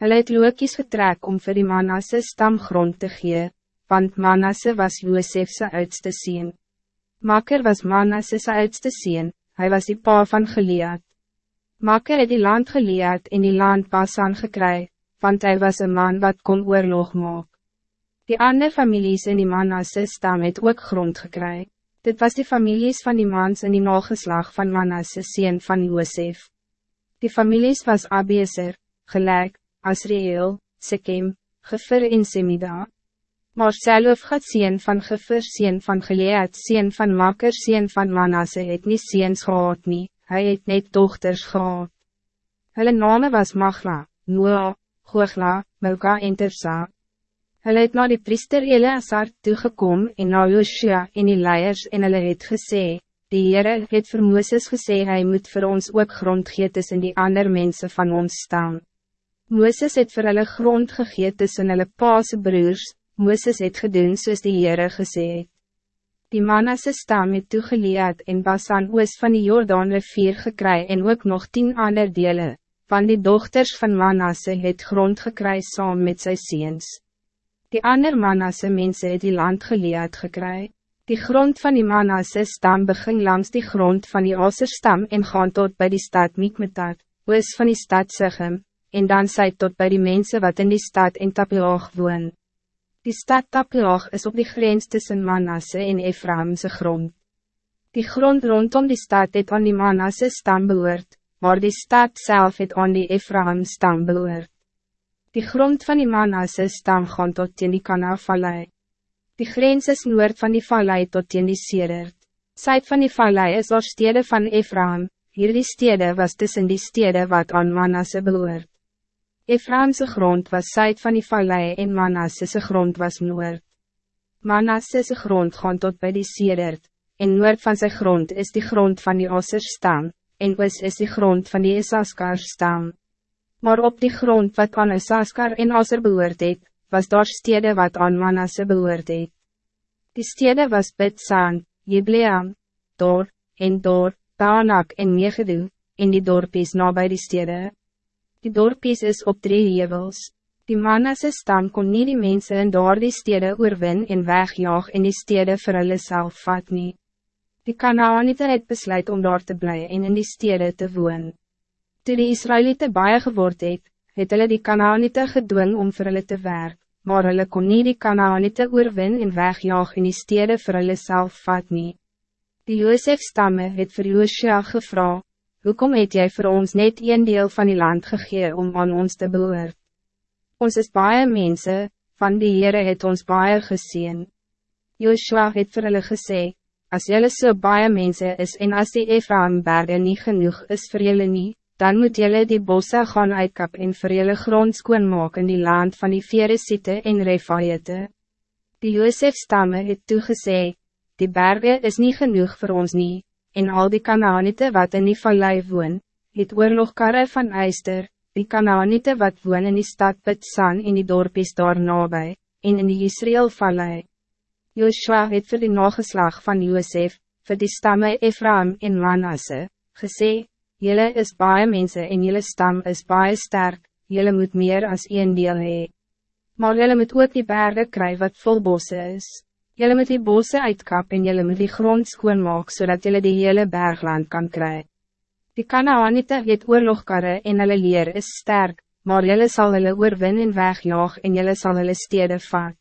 Hulle het lookies getrek om vir die Manasse stamgrond te gee, want Manasse was Joosefse oudste sien. Makker was Manasse sy oudste sien, hy was die pa van Gelead. Makker het die land Gelead en die land Basan gekry, want hij was een man wat kon oorlog maak. Die andere families in die Manasse stam het ook grond gekry. Dit was die families van die mans in die nageslag van Manasse sien van Joosef. Die families was Abieser, gelijk, Asriel, Sekem, Gefer en Semida. Maar self gaat zien van Gefer zien van Geleed zien van Makker zien van Manasse het nie ziens gehad nie, hy het net dochters gehad. Hulle name was Magla, Noa, Googla, Milka en Tersa. Hulle het na die priester Eleazar toegekom en na Joshua en die leiers en hulle het gesê, die Heere het vir Mooses gesê hy moet voor ons ook grond gee tussen die ander mensen van ons staan. Mooses het vir hulle grond gegee tussen hulle paase broers, Mooses het gedoen soos die Heere gesê het. Die Manasse stam het toegeleid en Basan oos van die Jordaan rivier gekry en ook nog tien ander dele, van die dochters van Manasse het grond gekry saam met sy seens. Die ander Manasse mense het die land geleid gekry. Die grond van die Manasse stam begin langs die grond van die Aserstam en gaan tot bij die stad Mikmetat, oos van die stad Sigem, en dan sy tot bij die mensen wat in die stad in Tapilaag woon. Die stad Tapilaag is op die grens tussen Manasse en Ephraimse grond. Die grond rondom die stad het aan die Manasse stam behoort, maar die stad zelf het aan die Ephraim stam behoort. Die grond van die Manasse stam gaan tot teen die Kana-vallei. Die grens is noord van die vallei tot teen die Sedert. Zuid van die vallei is daar stede van Ephraim, hier die stede was tussen die stede wat aan Manasse behoort. Ephraimse grond was zuid van die vallei en Manassese grond was noord. Manassese grond gaan tot bij die Sedert, en noord van zijn grond is die grond van die Osser stam, en oos is die grond van die Isaskar stam. Maar op die grond wat aan Isaskar en Osser behoort het, was daar stede wat aan Manasse behoort het. Die stede was Bitsaan, Jibleam, Dor, en Dor, Baanak en Megedu, en die dorp is nabij die stede. Die dorpies is op drie hevels. Die mannasse stam kon nie die mense in daar die stede oorwin en wegjaag en die stede vir hulle self vat nie. Die Kanaanite het besluit om daar te blijven en in die stede te woon. Toe die Israëlieten baie geword het, het hulle die Kanaanite gedwing om vir hulle te werk, maar hulle kon nie die Kanaanite oorwin en wegjaag en die stede vir hulle self vat nie. Die Joosef stamme het vir Joosja gevraagd, Hoekom het jij voor ons net een deel van die land gegee om aan ons te behoort? Ons is baie mense, van die Heere het ons baie gezien. Joshua het vir hulle gesê, as jylle so baie mense is en as die Ephraimberge niet genoeg is voor jullie niet, dan moet jullie die bosse gaan uitkap en vir jylle grond skoonmaak in die land van die Veresite en Refaiete. Die Joosef stamme het toegesê, die bergen is niet genoeg voor ons niet en al die Kanaanite wat in die vallei woon, het oorlogkarre van Eister, die Kanaanite wat woon in die stad Pitsan en die dorpies daar nabij, en in die Israel vallei. Joshua het vir die nageslag van Josef, vir die stamme Ephraim en Manasse, gesê, Jelle is baie mense en jelle stam is baie sterk, jelle moet meer als een deel hee. Maar jelle moet ook die bergen kry wat vol bosse is. Jullie moet die bosse uitkap en jullie moet die grond schoonmaak zodat jullie die hele bergland kan krijgen. Die Kanaanite het oorlogkarre en hulle leer is sterk, maar jullie zal hulle oorwin en wegjaag en jullie zal hulle stede vat.